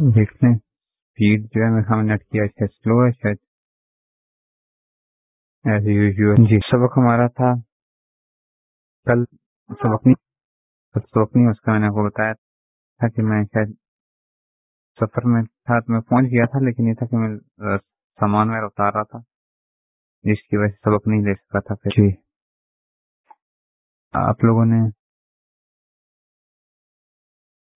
دیکھ لیں اسپیڈ جو ہے ہم نیٹ کیا شاید سلو ہے، شاید ایز یوزل جی سبق ہمارا تھا۔ کل سبق نہیں سبق نہیں، اس کا میں نے آپ کو بتایا تھا کہ میں شاید سفر میں تھا، میں پہنچ گیا تھا، لیکن یہ تھا کہ میں سامان میرا اتار رہا تھا۔ جس کی وجہ سے سبق نہیں لے سکا تھا پھر۔ جی۔ آپ لوگوں نے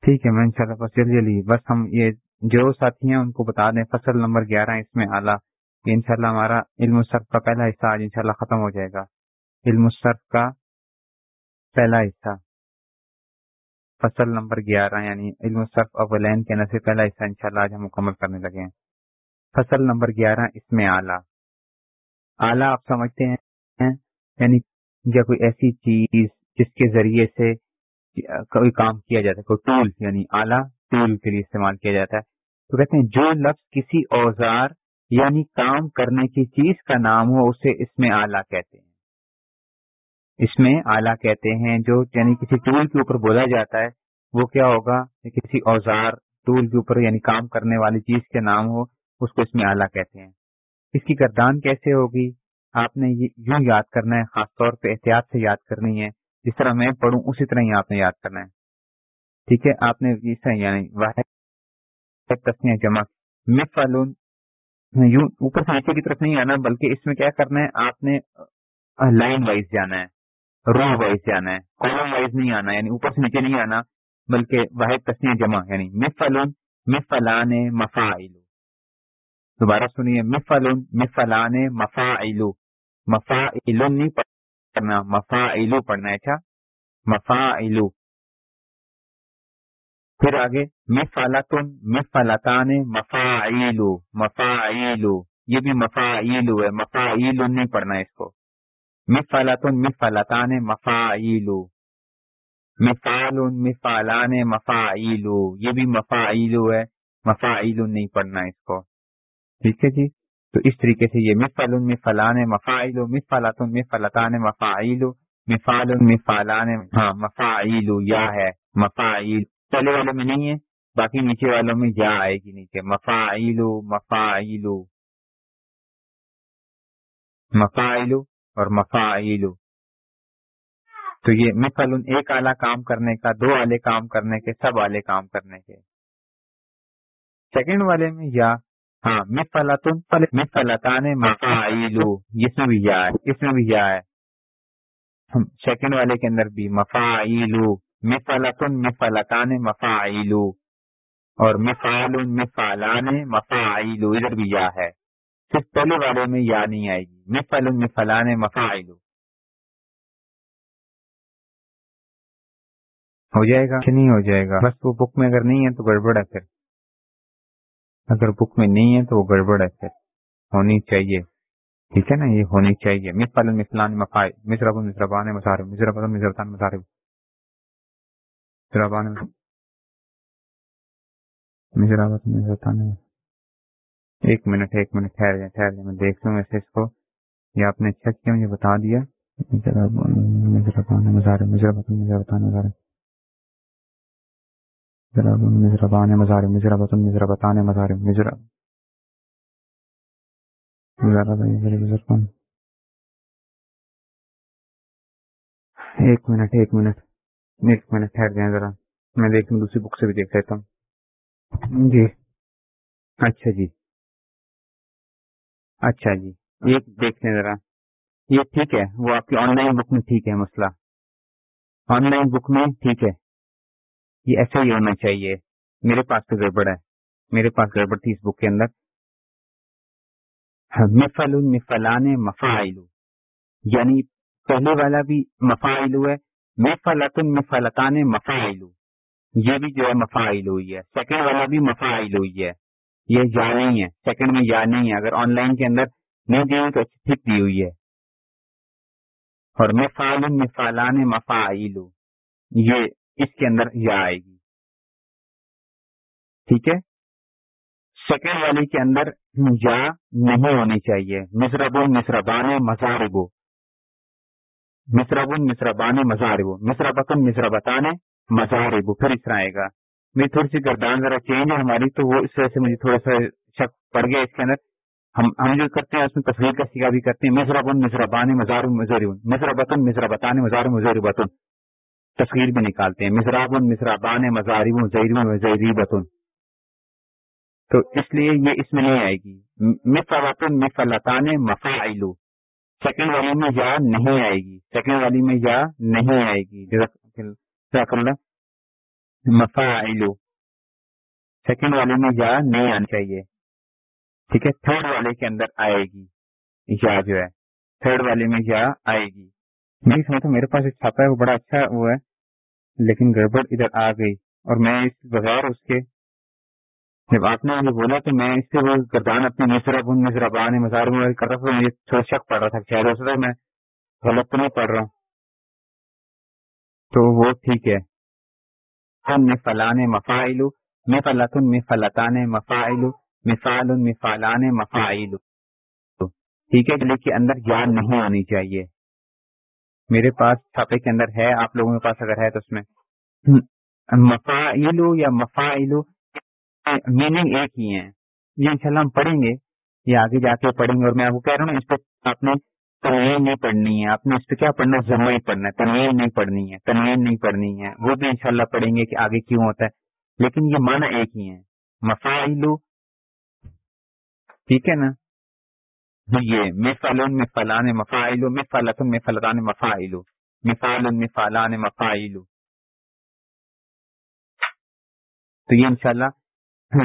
ٹھیک ہے، میں ان شاء اللہ بس جلدی جلدی، بس ہم یہ جو ساتھی ہیں ان کو بتا دیں، فصل نمبر گیارہ اس میں، اعلیٰ ان شاء اللہ ہمارا علم صرف کا پہلا حصہ آج ان ختم ہو جائے گا۔ علم صرف کا پہلا حصہ۔ فصل نمبر گیارہ یعنی علم صرف اولین کے اندر سے پہلا حصہ ان شاء اللہ آج ہم مکمل کرنے لگے ہیں۔ فصل نمبر گیارہ، اس میں اعلیٰ۔ اعلیٰ آپ سمجھتے ہیں یعنی یا کوئی ایسی چیز جس کے ذریعے سے کوئی کام کیا جاتا ہے، کوئی ٹول یعنی اعلیٰ ٹول کے لیے استعمال کیا جاتا ہے۔ تو کہتے ہیں، جو لفظ کسی اوزار یعنی کام کرنے کی چیز کا نام ہو، اسے اس میں آلہ کہتے ہیں۔ اس میں آلہ کہتے ہیں، جو یعنی کسی ٹول کے اوپر بولا جاتا ہے، وہ کیا ہوگا؟ کسی اوزار ٹول کے اوپر یعنی کام کرنے والی چیز کے نام ہو، اس کو اس میں آلہ کہتے ہیں۔ اس کی گردان کیسے ہوگی؟ آپ نے یوں یاد کرنا ہے، خاص طور پہ احتیاط سے یاد کرنی ہے جس طرح میں پڑھوں اسی طرح ہی آپ نے یاد کرنا ہے۔ ٹھیک ہے؟ آپ نے یعنی واحد تسنیہ جمع مفعلون، یوں اوپر سے نیچے کی طرف نہیں آنا، بلکہ اس میں کیا کرنا ہے؟ آپ نے لائن وائز جانا ہے رو وائز جانا ہے، کالم وائز نہیں آنا یعنی اوپر سے نیچے نہیں آنا، بلکہ واحد تسنیہ جمع یعنی مفعلون، مفعلان مفاعلو دوبارہ سنیے، مفعلون، مفعلان مفاعلو مفاعلون نہیں پڑھنا مفاعلو پڑھنا ہے اچھا؟ مفاعلو۔ پھر آگے مفالتن مفالتان مفاعیلو مفاعیلو یہ بھی مفاعیلو ہے مفاعیلو نہیں پڑھنا اس کو۔ مفالتن مفالتان مفاعیلو مثال مفالان مفاعیلو یہ بھی مفاعیلو ہے مفاعیلو نہیں پڑھنا اس کو۔ ٹھیک ہے جی؟ تو اس طریقے سے یہ مفال مفلان مفاعیلو مفالتن مفالتان مفاعیلو مفال مفالان ہاں مفاعیلو یا ہے مفاعیل پہلے والوں میں نہیں ہے، باقی نیچے والوں میں یا آئے گی نیچے مفاعیلو مفاعیلو مفاعیلو اور مفاعیلو تو یہ مثل ایک آلہ کام کرنے کا، دو آلے کام کرنے کے، سب آلے کام کرنے کے۔ سیکنڈ والے میں یا ہاں مثلاتن مثلتان مفاعیلو اس میں بھی یا ہے اس میں بھی یا ہے سیکنڈ والے کے اندر بھی مفاعیلو مفلتن مفلتان مفاعیلو اور مفعال مفعلان مفاعیلو ادھر بھی یا ہے۔ صرف پہلے والے میں یا نہیں آئے گی۔ مفل مفلان مفاعیلو ہو جائے گا؟ کہ نہیں ہو جائے گا؟ بس وہ بک میں اگر نہیں ہے تو گڑبڑ ہے پھر۔ اگر بک میں نہیں ہے تو وہ گڑبڑ ہے پھر۔ ہونی چاہیے۔ ٹھیک ہے نا؟ یہ ہونی چاہیے۔ مفل مفلان مفاعل مصرب مصربان مسارب مصرب مصربان مسارب ایک منٹ ایک منٹ، ٹھہر جائیں ٹھہر جائیں۔ میں دیکھ لوں ایسے اس کو۔ یہ آپ نے چیک کیا، مجھے بتا دیا۔ مزار ایک منٹ ایک منٹ ایک منٹ، ٹھہر جائیں ذرا۔ میں دیکھ لوں دوسری بک سے بھی دیکھ لیتا ہوں۔ جی۔ اچھا جی۔ اچھا جی۔ یہ دیکھ لیں ذرا۔ یہ ٹھیک ہے۔ وہ آپ کی آن لائن بک میں ٹھیک ہے مسئلہ۔ آن لائن بک میں ٹھیک ہے۔ یہ ایسا ہی ہونا چاہیے۔ میرے پاس تو گڑبڑ ہے۔ میرے پاس گڑبڑ تھی اس بک کے اندر۔ مفل مفلان مفاعلو یعنی پہلے والا بھی مفاعلو ہے۔ مفلتن مفلتان مفاعلو یہ بھی جو ہے مفاعل ہوئی ہے۔ سیکنڈ والا بھی مفاعل ہوئی ہے۔ یہ یا نہیں ہے۔ سیکنڈ میں یا نہیں ہے۔ اگر آن لائن کے اندر نہیں دی ہوئی تو ٹھیک دی ہوئی ہے۔ اور مفعال مفعلان مفاعل۔ یہ اس کے اندر یا آئے گی۔ ٹھیک ہے؟ سیکنڈ والی کے اندر یا نہیں ہونی چاہیے۔ مصرب مصربان مزاربو۔ مصرب مصربان مزارب مصربتن مصربتان مزارب پھر اس طرح آئے گا۔ میری تھوڑی سی گردان ذرا چینج ہے ہماری، تو وہ اس وجہ سے مجھے تھوڑا سا شک پڑ گیا اس کے اندر۔ ہم ہم جو کرتے ہیں، اس میں تصویر کا سیکھا بھی کرتے ہیں۔ مزرا بن مزرا بان مزار مزور مزرا بطن مزرا مزار مزور بطن تصویر بھی نکالتے ہیں۔ مزرا بن مزرا بان تو اس لیے یہ اس میں نہیں آئے گی۔ مفلطن مفلطان مفا سیکنڈ والی میں یا نہیں آئے گی۔ سیکنڈ والی میں یا نہیں آئے گی۔ مفا سیکنڈ والے میں یا نہیں آنی چاہیے۔ ٹھیک ہے؟ تھرڈ والے کے اندر آئے گی۔ یا جو ہے۔ تھرڈ والے میں یا آئے گی۔ نہیں سمجھتا میرے پاس ایک چھاپا ہے، وہ بڑا اچھا وہ ہے۔ لیکن گڑبڑ ادھر آ گئی اور میں اس بغیر اس کے جب آپ نے مجھے بولا تو میں اس سے وہ گردان اپنی مصرا بن مصرا بان مزار میں کر رہا تھا، مجھے تھوڑا شک پڑ رہا تھا شاید اس میں غلط تو نہیں پڑھ رہا ہوں۔ تو وہ ٹھیک ہے۔ ہم میں فلاں مفائل میں فلاطن میں فلطان مفائل مثال مثالان مفائل ٹھیک ہے کے اندر یاد نہیں ہونی چاہیے۔ میرے پاس چھاپے کے اندر ہے، آپ لوگوں کے پاس اگر ہے تو اس میں۔ مفائل یا مفائل میننگ ایک ہی ہے یہ انشاءاللہ ہم پڑھیں گے، یہ آگے جا کے پڑھیں گے۔ اور میں آپ کو کہہ رہا ہوں، اس پہ آپ نے تنوین نہیں پڑھنی ہے۔ آپ نے اس پہ کیا پڑھنا ہے؟ ہی پڑھنا ہے۔ تنوین نہیں پڑھنی ہے۔ تنوین نہیں پڑھنی ہے۔ وہ بھی انشاءاللہ پڑھیں گے کہ آگے کیوں ہوتا ہے۔ لیکن یہ معنی ایک ہی ہے مفائل ٹھیک ہے نا؟ یہ میں فلون میں فلان مفائل میں میں مفائل مثال میں فلان مفائل. تو یہ انشاءاللہ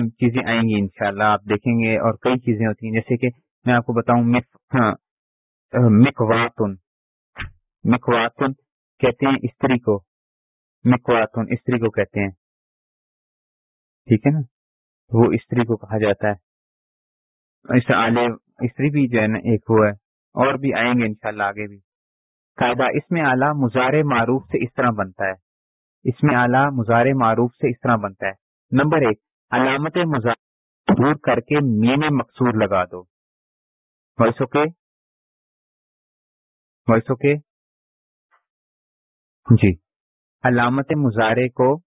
چیزیں آئیں گی انشاءاللہ، آپ دیکھیں گے اور کئی چیزیں ہوتی ہیں۔ جیسے کہ میں آپ کو بتاؤں ہاں، مکواتن. مکواتن کہتے ہیں استری کو۔ مکواتن استری کو کہتے ہیں۔ ٹھیک ہے نا؟ وہ استری کو کہا جاتا ہے۔ آلے استری بھی جو ہے نا ایک وہ ہے، اور بھی آئیں گے انشاءاللہ آگے بھی۔ قاعدہ، اس میں اعلیٰ مزار معروف سے اس طرح بنتا ہے۔ اس میں اعلیٰ مزار معروف سے اس طرح بنتا ہے۔ نمبر ایک، علامت مزار دور کر کے مین مقصور لگا دو۔ Voice okay? Voice okay? جی۔ علامت مظاہرے کو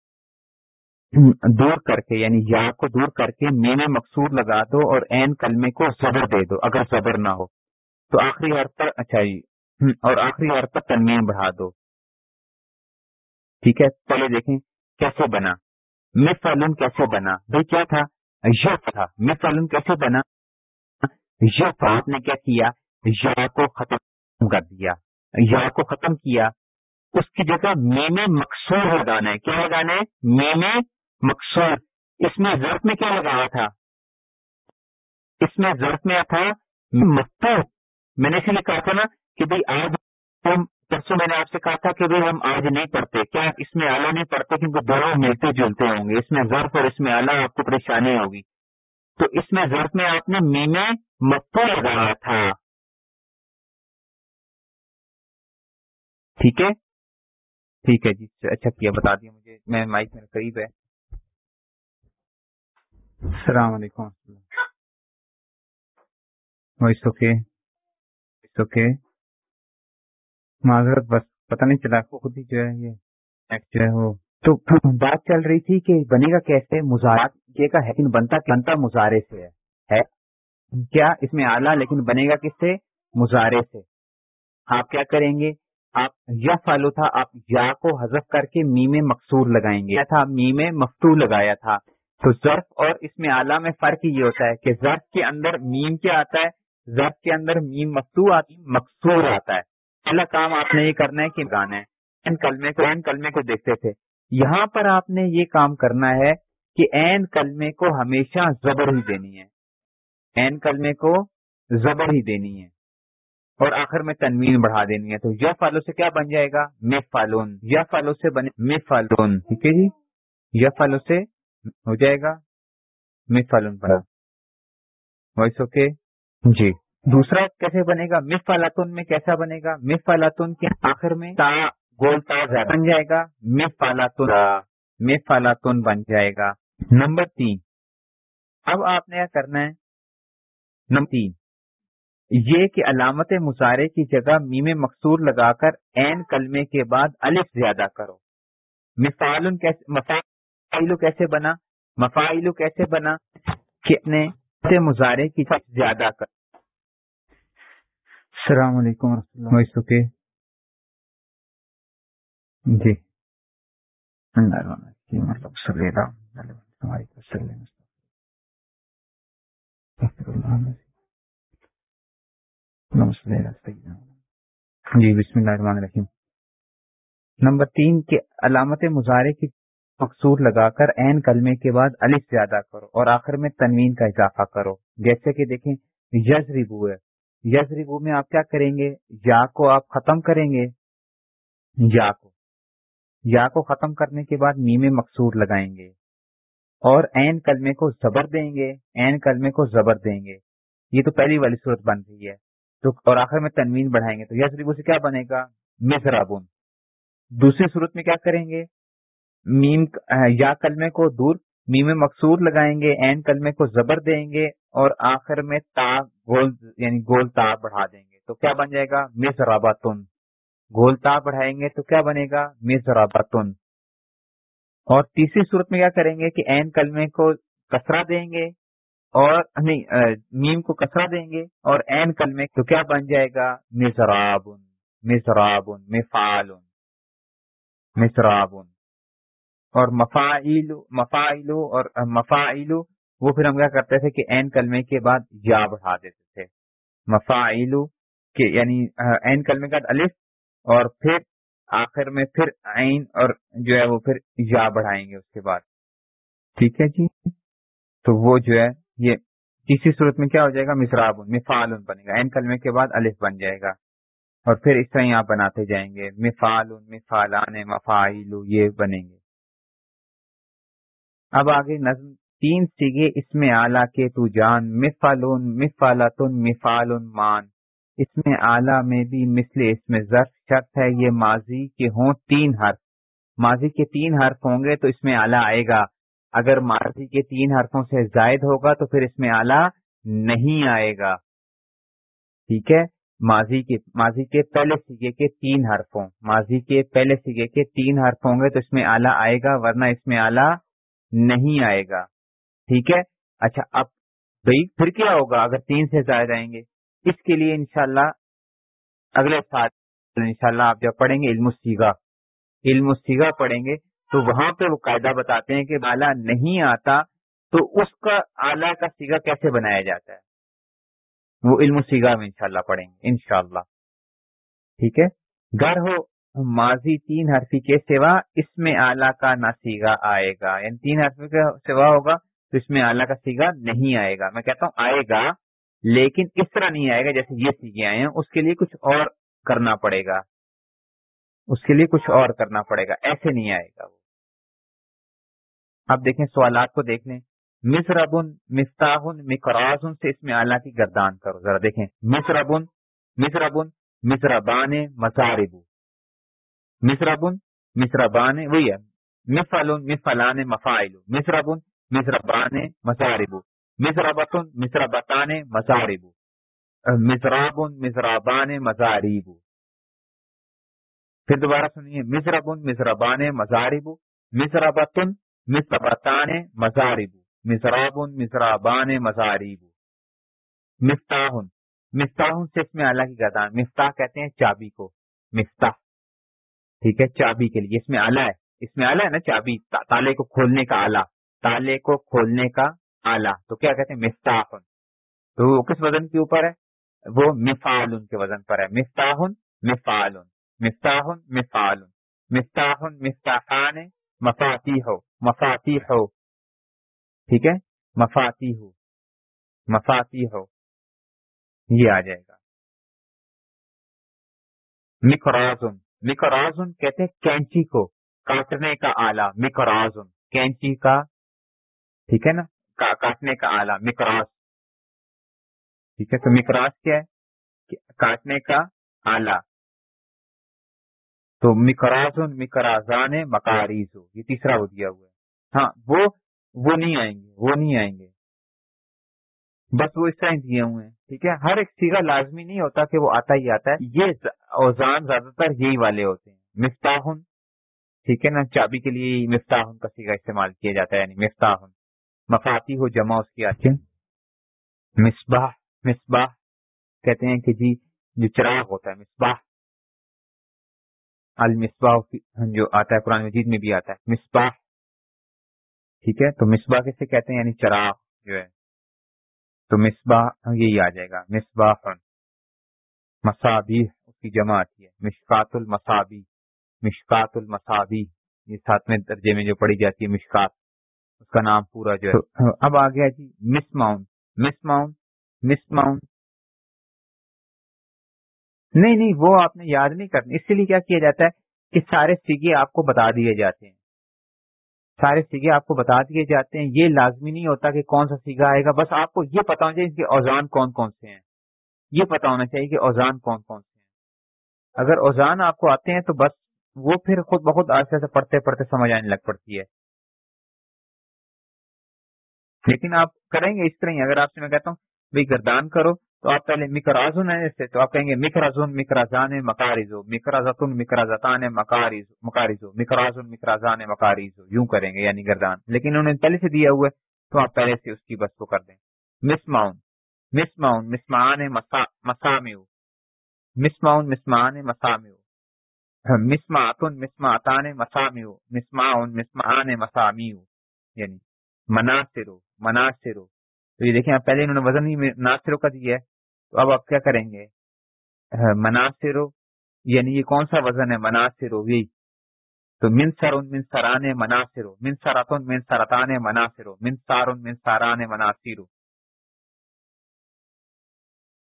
دور کر کے یعنی یا کو دور کر کے مین مقصور لگا دو اور این کلمے کو زبر دے دو، اگر زبر نہ ہو۔ تو آخری حرف پر اچھا جی اور آخری حرف پر تنمین بڑھا دو۔ ٹھیک ہے، پہلے دیکھیں کیسے بنا۔ مس کیسے بنا؟ بھائی کیا تھا؟ یف تھا۔ مس فالون کیسے بنا؟ یف آپ نے کیا کیا؟ یا کو ختم کر دیا۔ یا کو ختم کیا۔ اس کی جگہ میم مقصور لگانا ہے۔ کیا لگانا ہے؟ میم مقصود۔ اس میں ضرف میں کیا لگایا تھا؟ اس میں ضرف میں تھا مستو میں نے اس لیے کہا تھا نا کہ بھائی آج ہم، پرسوں میں نے آپ سے کہا تھا کہ بھائی ہم آج نہیں پڑھتے۔ کیا اس میں آلہ نہیں پڑھتے کیونکہ دونوں ملتے جلتے ہوں گے؟ اس میں ضرف اور اس میں آلہ آپ کو پریشانی ہوگی۔ تو اس میں ضرف میں آپ نے میم مستو لگایا تھا۔ ٹھیک ہے؟ ٹھیک ہے جی۔ اچھا کیا بتا دیا مجھے۔ میں مائک میرے قریب ہے۔ السلام علیکم اوکے۔ اوکے۔ معذرت، بس پتہ نہیں چلا خود ہی جو ہے یہ جو ہے وہ۔ تو بات چل رہی تھی کہ بنے گا کیسے؟ مزارات یہ کا لیکن بنتا بنتا مظاہرے سے ہے۔ کیا اس میں آلہ لیکن بنے گا کس سے؟ مظاہرے سے۔ آپ کیا کریں گے؟ آپ یا فالو تھا، آپ یا کو حذف کر کے میم مقصور لگائیں گے۔ تھا؟ میم مفتو لگایا تھا۔ تو ضرف اور اس میں اعلیٰ میں فرق یہ ہوتا ہے کہ ضرف کے اندر میم کیا آتا ہے؟ ضرف کے اندر میم مفتو آتی مقصور آتا ہے۔ پہلا کام آپ نے یہ کرنا ہے کہ گانا ہے۔ کلمے کو این کلمے کو دیکھتے تھے۔ یہاں پر آپ نے یہ کام کرنا ہے کہ این کلمے کو ہمیشہ زبر ہی دینی ہے۔ این کلمے کو زبر ہی دینی ہے۔ اور آخر میں تنوین بڑھا دینی ہے۔ تو یا فالو سے کیا بن جائے گا؟ مے فالون یا فالو سے بنے مے فالون ٹھیک ہے جی؟ یا فالو سے ہو جائے گا؟ مس فالون پڑا وائس اوکے جی۔ دوسرا کیسے بنے گا؟ مس فالاتون میں کیسا بنے گا؟ مس فالاتون کے آخر میں تا گول تا بن جائے گا؟ مس فالاتون مس فالاتون بن جائے گا۔ نمبر تین۔ اب آپ نے کیا کرنا ہے؟ نمبر تین۔ یہ کہ علامت مظاہرے کی جگہ میم مقصور لگا کر این کلمے کے بعد الف زیادہ کرو۔ مثال کیسے مفائلو کیسے بنا؟ مفائلو کیسے بنا کہ اپنے سے مظاہرے کی زیادہ کر السلام علیکم و رحمۃ اللہ جی۔ جی بسم اللہ الرحمن الرحیم۔ نمبر تین کے علامت مظاہرے کی مقصور لگا کر این کلمے کے بعد الف زیادہ کرو اور آخر میں تنوین کا اضافہ کرو۔ جیسے کہ دیکھیں یز ریبو ہے۔ یز ریبو میں آپ کیا کریں گے؟ یا کو آپ ختم کریں گے۔ یا کو۔ یا کو ختم کرنے کے بعد میم مقصور لگائیں گے۔ اور این کلمے کو زبر دیں گے۔ این کلمے کو زبر دیں گے۔ یہ تو پہلی والی صورت بن رہی ہے۔ تو اور آخر میں تنوین بڑھائیں گے۔ تو یس ریبو سے کیا بنے گا؟ مزرابن دوسری صورت میں کیا کریں گے؟ میم یا کلمے کو دور، میم مقصور لگائیں گے، این کلمے کو زبر دیں گے اور آخر میں تا، گول یعنی گول تا بڑھا دیں گے۔ تو کیا بن جائے گا؟ مز گول تا بڑھائیں گے تو کیا بنے گا؟ مز اور تیسری صورت میں کیا کریں گے کہ این کلمے کو کسرا دیں گے اور، نہیں میم کو کسرا دیں گے اور این کلمے، تو کیا بن جائے گا؟ مزرابن مزرابن مفالن مصرابن اور مفاعلو مفاعلو اور مفاعلو وہ پھر ہم کیا کرتے تھے کہ این کلمے کے بعد یا بڑھا دیتے تھے۔ مفاعلو کہ یعنی این کلمے کا الف اور پھر آخر میں پھر عین اور جو ہے وہ پھر یا بڑھائیں گے اس کے بعد۔ ٹھیک ہے جی؟ تو وہ جو ہے، یہ کسی صورت میں کیا ہو جائے گا؟ مصراب مفال بنے گا۔ این کلمے کے بعد الف بن جائے گا۔ اور پھر اس طرح آپ بناتے جائیں گے۔ مفال مفالان مفائل، یہ بنیں گے۔ اب آگے نظم تین سیگے اس میں آلہ کے تو جان مفالون مفالتن مفالن مان۔ اس میں آلہ میں بھی مثل اس میں ضرف شرط ہے یہ ماضی کے ہوں تین حرف۔ ماضی کے تین حرف ہوں گے تو اس میں آلہ آئے گا۔ اگر ماضی کے تین حرفوں سے زائد ہوگا تو پھر اس میں آلہ نہیں آئے گا۔ ٹھیک ہے؟ ماضی کے ماضی کے پہلے سیگے کے تین حرف ہوں ماضی کے پہلے سیگے کے تین حرف ہوں گے تو اس میں آلہ آئے گا، ورنہ اس میں آلہ نہیں آئے گا۔ ٹھیک ہے؟ اچھا اب بھائی پھر کیا ہوگا؟ اگر تین سے زائد آئیں گے، اس کے لیے انشاءاللہ اگلے سال، انشاءاللہ آپ جب پڑھیں گے علم سیگا علم سیگا پڑھیں گے، تو وہاں پہ وہ قاعدہ بتاتے ہیں کہ آلہ نہیں آتا تو اس کا آلہ کا سیگا کیسے بنایا جاتا ہے؟ وہ علم سیگا میں انشاءاللہ پڑھیں گے، انشاءاللہ۔ ٹھیک ہے؟ گر ہو۔ ماضی تین حرفی کے سوا اس میں آلہ کا نہ سیگا آئے گا۔ یعنی تین حرفی کا سوا ہوگا تو اس میں آلہ کا سیگا نہیں آئے گا۔ میں کہتا ہوں آئے گا، لیکن اس طرح نہیں آئے گا جیسے یہ سیگے آئے ہیں۔ اس کے لیے کچھ اور کرنا پڑے گا۔ اس کے لیے کچھ اور کرنا پڑے گا۔ ایسے نہیں آئے گا وہ۔ اب دیکھیں سوالات کو دیکھ لیں۔ مصربن، مفتاحن، مقرازن سے اس میں اعلیٰ کی گردان کرو۔ ذرا دیکھیں۔ مصربن مصربن، مصربان مزاربو مصربن مصربان وہی ہے مفعلن مفعلان مفائل مصربن مصربان مزاربو مصربتن مصربتان مزاربو مصرابن مصرابان مزاریبو پھر دوبارہ سنیے مصربن مصربان مزاربو مصربتن مصربتان مزاربو مصراب مصرابان مزاریب مفتاح مفتاح سے اس میں اللہ کی گردان، مفتاح کہتے ہیں چابی کو. مفتاح. ٹھیک ہے، چابی کے لیے، اس میں آلہ ہے۔ اس میں آلہ ہے نا چابی تالے کو کھولنے کا آلہ تالے کو کھولنے کا آلہ تو کیا کہتے ہیں؟ مفتاح تو وہ کس وزن کے اوپر ہے؟ وہ مفال کے وزن پر ہے۔ مفتاح مفال مفتاح مفال مفتاح مفتاحان مفاتی ہو مفاتی ہو ٹھیک ہے؟ مفاتی ہو مفاتی ہو یہ آ جائے گا۔ مکرازن مکرازن کہتے ہیں کینچی کو، کاٹنے کا آلہ مکرازن کینچی کا، ٹھیک ہے نا؟ کاٹنے کا آلہ مکراس ٹھیک ہے، تو مکراس کیا ہے؟ کاٹنے کا آلہ۔ تو مکرازن مکرازان مکاریز یہ تیسرا ہو دیا ہوا ہے۔ ہاں وہ وہ نہیں آئیں گے، وہ نہیں آئیں گے۔ بس وہ اس طرح دیے ہوئے ہیں، ٹھیک ہے؟ ہر ایک سیگا لازمی نہیں ہوتا کہ وہ آتا ہی آتا ہے۔ یہ اوزان زیادہ تر یہی والے ہوتے ہیں۔ مفتاحن، ٹھیک ہے نا؟ چابی کے لیے مفتاح کا سیگا استعمال کیا جاتا ہے یعنی مفتاح مفاتی ہو جمع اس کی آتی مصباح مصباح کہتے ہیں کہ جی جو چراغ ہوتا ہے، مصباح۔ المصباح ہاں جو آتا ہے، قرآن مجید میں بھی آتا ہے۔ مصباح، ٹھیک ہے؟ تو مصباح کیسے کہتے ہیں؟ یعنی چراغ جو ہے۔ تو مصباح یہی آ جائے گا۔ مصباح مسابی اس کی جمع آتی ہے۔ مشکات المسابی مشکات المسابی یہ ساتویں درجے میں جو پڑھی جاتی ہے، مشکات۔ اس کا نام پورا جو ہے۔ اب آ گیا جی مس ماؤن مس ماؤن مس ماؤن نہیں نہیں، وہ آپ نے یاد نہیں کرنا اس لیے کیا کیا جاتا ہے کہ سارے سیگے آپ کو بتا دیے جاتے ہیں۔ سارے سیگے آپ کو بتا دیے جاتے ہیں، یہ لازمی نہیں ہوتا کہ کون سا سیگا آئے گا، بس آپ کو یہ پتا ہونا چاہیے کہ اوزان کون کون سے ہیں۔ یہ پتا ہونا چاہیے کہ اوزان کون کون سے ہیں۔ اگر اوزان آپ کو آتے ہیں تو بس وہ پھر خود بخود آہستہ سے پڑھتے پڑھتے سمجھ آنے لگ پڑتی ہے۔ لیکن آپ کریں گے اس طرح ہی، اگر آپ سے میں کہتا ہوں، بھائی گردان کرو۔ تو آپ پہلے مکرازن ہے جیسے تو آپ کہیں گے مکرازن مکرازان مکارزو مکرازتن، مکرازتان مکارزو مکرازن مکرازان مکارزو یوں کریں گے یعنی گردان۔ لیکن انہوں نے پہلے سے دیا ہوا ہے تو آپ پہلے سے اس کی بس کو کر دیں۔ مس ماؤن مس ماؤن مسمان مسامیو۔ مس ماؤن مسمان مسامیو مسماتن مسماتان مسامیو۔ مسماؤن مسمان مسامیو۔ یعنی مناصرو مناصرو۔ تو یہ دیکھیں پہلے انہوں نے وزن ہی ناصروں کا دیا ہے۔ تو اب آپ کیا کریں گے؟ ہاں، مناصرو یعنی یہ کون سا وزن ہے؟ مناصرو یہی تو منسر ان من سران مناصرو من سراتن من سرطان مناصرو من من ساران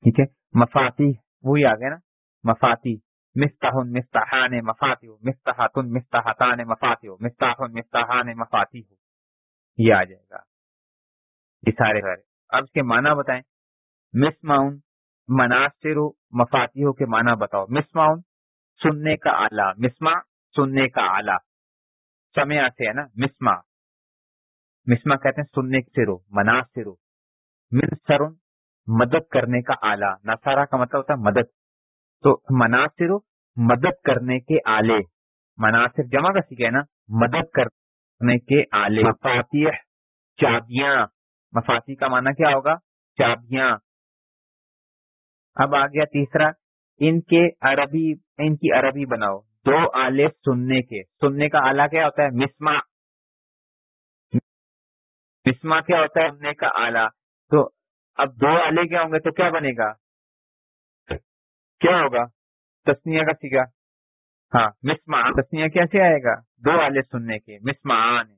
ٹھیک ہے؟ مفاتی، وہی آ گیا نا؟ مفاتی۔ مستح مستحان مفاتی ہو مستحتن مستحتان مفاتی مستاح مستحان مفاتی ہو یہ آ جائے گا۔ یہ سارے۔ سارے اب اس کے معنی بتائیں۔ مس ماؤن مناصر مفاتی ہو کے معنی بتاؤ۔ مس سننے کا آلہ مسما سننے کا آلہ سمیا سے ہے نا مسما مسما کہتے ہیں سننے سے رو، مناصر۔ من سرن مدد کرنے کا آلہ نسارا کا مطلب ہوتا ہے مدد۔ تو مناصر، مدد کرنے کے آلے مناصر جمع کا سیکھے نا، مدد کرنے کے آلے مفاتیح، چابیاں۔ مفاتی کا معنی کیا ہوگا؟ چابیاں۔ اب آ گیا تیسرا، ان کے عربی، ان کی عربی بناؤ۔ دو آلے سننے کے۔ سننے کا آلہ کیا ہوتا ہے؟ مسما مسما کیا ہوتا ہے؟ سننے کا آلہ۔ تو اب دو آلے کیا ہوں گے؟ تو کیا بنے گا؟ کیا ہوگا؟ تسنیا کا سیگا۔ ہاں مسما تسنیا کیسے آئے گا؟ دو آلے سننے کے۔ مسمان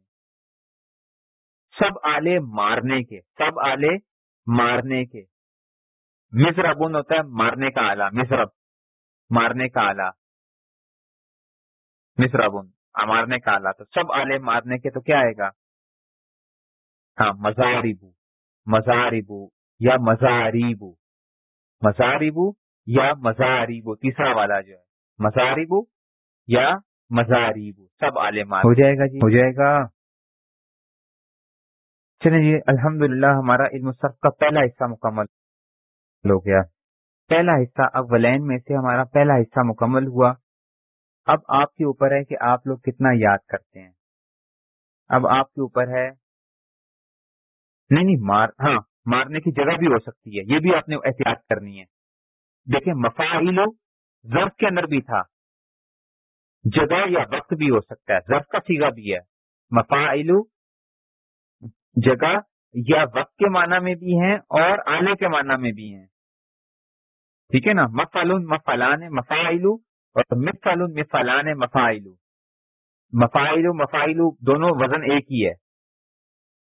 سب آلے مارنے کے۔ سب آلے مارنے کے۔ مصربن ہوتا ہے مارنے کا آلہ مصرب مارنے کا آلہ مصربن مارنے کا آلہ تو سب آلے مارنے کے تو کیا آئے گا؟ ہاں مزاریبو مزاریبو یا مزاریبو مزاریبو یا مزاریبو تیسرا والا جو ہے۔ مزاریبو یا مزاریبو سب آلے مار ہو جائے گا جی۔ ہو جائے گا۔ چلیں جی الحمد للہ ہمارا علم صرف کا پہلا حصہ مکمل۔ ہو گیا۔ پہلا حصہ اولین میں سے ہمارا پہلا حصہ مکمل ہوا۔ اب آپ کے اوپر ہے کہ آپ لوگ کتنا یاد کرتے ہیں۔ اب آپ کے اوپر ہے۔ نہیں نہیں، مار ہاں مارنے کی جگہ بھی ہو سکتی ہے۔ یہ بھی آپ نے احتیاط کرنی ہے۔ دیکھیں مفاہلو ضرف کے اندر بھی تھا۔ جگہ یا وقت بھی ہو سکتا ہے۔ ضرف کا سیگا بھی ہے۔ مفاہلو جگہ یا وقت کے معنی میں بھی ہیں اور آنے کے معنی میں بھی ہیں۔ ٹھیک ہے نا؟ مفالون مفالان مفائلو اور مفالون مفالان مفائلو مفائلو مفائلو دونوں وزن ایک ہی ہے۔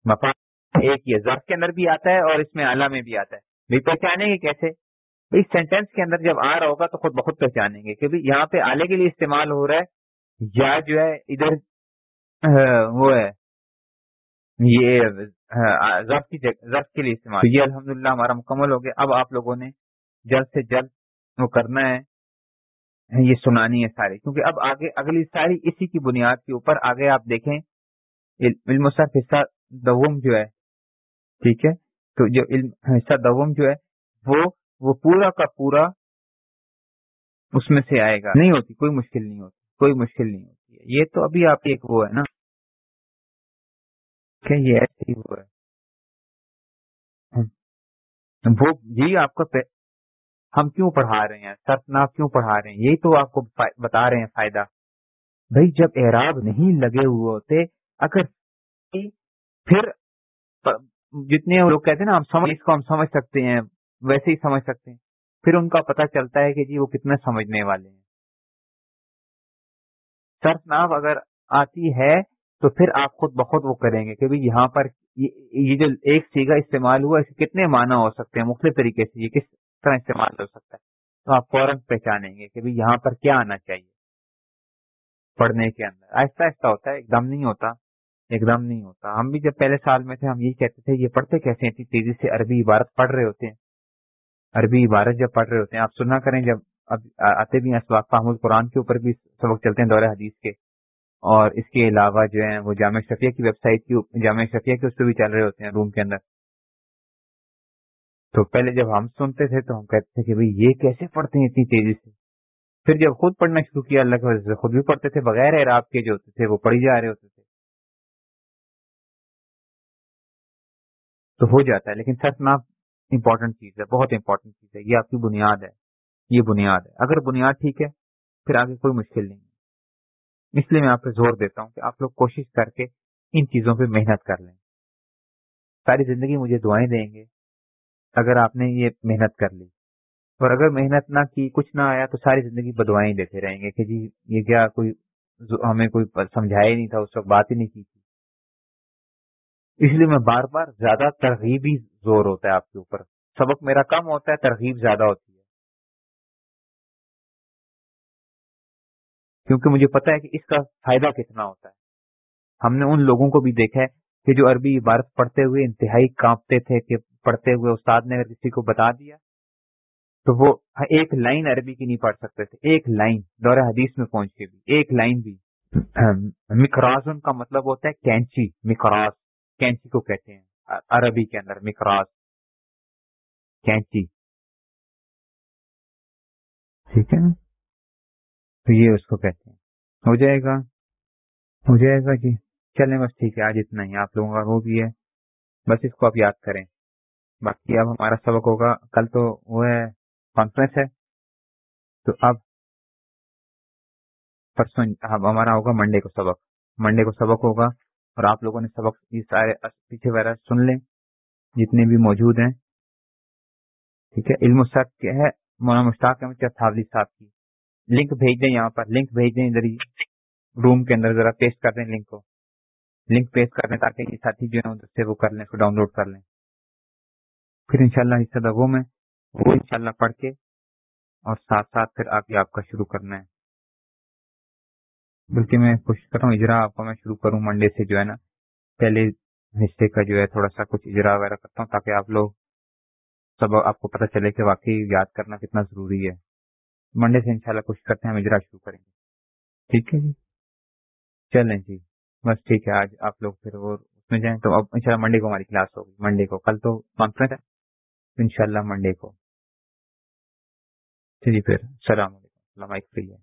مفا ایک ہی ہے۔ ضرف کے اندر بھی آتا ہے اور اس میں آلہ میں بھی آتا ہے۔ بھی پہچانیں گے کیسے؟ اس سینٹینس کے اندر جب آ رہا ہوگا تو خود بخود پہچانیں گے کہ یہاں پہ آلے کے لیے استعمال ہو رہا ہے یا جو ہے ادھر وہ ہے۔ یہ ضبط کی ضبط کے لیے استعمال۔ یہ الحمد للہ ہمارا مکمل ہو گیا۔ اب آپ لوگوں نے جلد سے جلد وہ کرنا ہے یہ سنانی ہے ساری۔ کیونکہ اب آگے، اگلی ساری اسی کی بنیاد کے اوپر آگے آپ دیکھیں، علم صرف حصہ دوم جو ہے، ٹھیک ہے؟ تو جو علم، حصہ دوم جو ہے، وہ وہ پورا کا پورا اس میں سے آئے گا۔ نہیں ہوتی، کوئی مشکل نہیں ہوتی، کوئی مشکل نہیں ہوتی۔ ہے یہ تو ابھی آپ ایک وہ ہے نا۔ کہ یہ ایسے ہی وہ ہے۔ وہ، یہی آپ کا ہم کیوں پڑھا رہے ہیں؟ سرفناک کیوں پڑھا رہے ہیں؟ یہی تو آپ کو بتا رہے ہیں فائدہ۔ بھائی جب اعراب نہیں لگے ہوئے ہوتے، اگر پھر جتنے لوگ کہتے ہیں نا، ہم سمجھ، اس کو ہم سمجھ سکتے ہیں، ویسے ہی سمجھ سکتے ہیں۔ پھر ان کا پتہ چلتا ہے کہ جی وہ کتنے سمجھنے والے ہیں۔ سرف ناف اگر آتی ہے تو پھر آپ خود بخود وہ کریں گے کہ یہاں پر یہ جو ایک سیگا استعمال ہوا، اس کتنے معنی ہو سکتے ہیں؟ مختلف طریقے سے یہ کس طرح استعمال ہو سکتا ہے۔ تو آپ فوراً پہچانیں گے کہ یہاں پر کیا آنا چاہیے۔ پڑھنے کے اندر۔ آہستہ آہستہ ہوتا ہے، ایک دم نہیں ہوتا۔ ایک دم نہیں ہوتا۔ ہم بھی جب پہلے سال میں تھے، ہم یہی کہتے تھے، یہ پڑھتے کیسے اتنی تیزی سے عربی عبارت پڑھ رہے ہوتے ہیں۔ عربی عبارت جب پڑھ رہے ہوتے ہیں، آپ سننا کریں، جب اب آتے بھی ہیں اسواق فہمود قرآن کے اوپر بھی سبق چلتے ہیں دور حدیث کے۔ اور اس کے علاوہ جو ہے وہ جامع شفیہ کی ویب سائٹ کی، جامع شفیہ کے اس پہ بھی چل رہے ہوتے ہیں روم کے اندر۔ تو پہلے جب ہم سنتے تھے تو ہم کہتے تھے کہ بھئی یہ کیسے پڑھتے ہیں اتنی تیزی سے؟ پھر جب خود پڑھنا شروع کیا، اللہ کی وجہ سے خود بھی پڑھتے تھے، بغیر اعراب کے جو ہوتے تھے وہ پڑھی جا رہے ہوتے تھے۔ تو ہو جاتا ہے، لیکن سچ ناپ امپورٹنٹ چیز ہے، بہت امپورٹنٹ چیز ہے۔ یہ آپ کی بنیاد ہے۔ یہ بنیاد ہے۔ اگر بنیاد ٹھیک ہے، پھر آگے کوئی مشکل نہیں ہے۔ اس لیے میں آپ پہ زور دیتا ہوں کہ آپ لوگ کوشش کر کے ان چیزوں پہ محنت کر لیں۔ ساری زندگی مجھے دعائیں دیں گے۔ اگر آپ نے یہ محنت کر لی۔ اور اگر محنت نہ کی، کچھ نہ آیا تو ساری زندگی بدوائیں دیتے رہیں گے کہ جی یہ کیا کوئی ہمیں کوئی سمجھایا ہی نہیں تھا، اس وقت بات ہی نہیں کی تھی۔ اس لیے میں بار بار زیادہ ترغیبی زور ہوتا ہے آپ کے اوپر۔ سبق میرا کم ہوتا ہے، ترغیب زیادہ ہوتی ہے۔ کیونکہ مجھے پتا ہے کہ اس کا فائدہ کتنا ہوتا ہے۔ ہم نے ان لوگوں کو بھی دیکھا ہے کہ جو عربی عبارت پڑھتے ہوئے انتہائی کانپتے تھے کہ پڑھتے ہوئے استاد نے اگر کسی کو بتا دیا تو وہ ایک لائن عربی کی نہیں پڑھ سکتے تھے، ایک لائن دور حدیث میں پہنچ کے بھی، ایک لائن بھی۔ مکرازن کا مطلب ہوتا ہے کینچی، مکراز، کینچی کو کہتے ہیں، عربی کے اندر مکراز، کینچی۔ ٹھیک ہے؟ نا تو یہ اس کو کہتے ہیں۔ ہو جائے گا، ہو جائے گا جی۔ چلیں، بس ٹھیک ہے، آج اتنا ہی۔ آپ لوگوں کا وہ بھی ہے۔ بس اس کو آپ یاد کریں۔ باقی اب ہمارا سبق ہوگا۔ کل تو وہ ہے کانفرنس ہے۔ تو اب پرسوں اب ہمارا ہوگا منڈے کو سبق۔ منڈے کو سبق ہوگا اور آپ لوگوں نے سبق یہ سارے پیچھے وغیرہ سن لیں۔ جتنے بھی موجود ہیں۔ ٹھیک ہے؟ علم سب کیا ہے۔ مولانا مشتاق احمد تھاولی صاحب کی۔ لنک بھیج دیں یہاں پر۔ لنک بھیج دیں ادھر روم کے اندر ذرا پیسٹ کر دیں لنک کو۔ لنک پیسٹ کر دیں تاکہ یہ ساتھی جو ہے سے وہ کر لیں، اس کو ڈاؤن لوڈ کر لیں۔ پھر انشاءاللہ شاء اللہ وہ میں، وہ انشاءاللہ پڑھ کے اور ساتھ ساتھ پھر آگے آپ کا شروع کرنا ہے۔ بلکہ میں کوشش کر رہا ہوں اجرا آپ کا میں شروع کروں منڈے سے جو ہے نا، پہلے حصے کا جو ہے تھوڑا سا کچھ اجرا وغیرہ کرتا ہوں تاکہ آپ لوگ سب آپ کو پتہ چلے کہ واقعی یاد کرنا کتنا ضروری ہے۔ منڈے سے انشاءاللہ کوشش کرتے ہیں ہم اجرا شروع کریں گے۔ ٹھیک ہے جی۔ چلیں جی۔ بس ٹھیک ہے، آج آپ لوگ پھر وہ اس میں جائیں تو اب ان منڈے کو ہماری کلاس ہوگی۔ منڈے کو، کل تو کانفرنس ہے۔ انشاءاللہ منڈے کو۔ جی پھر، السلام علیکم۔ اللہ فری ہے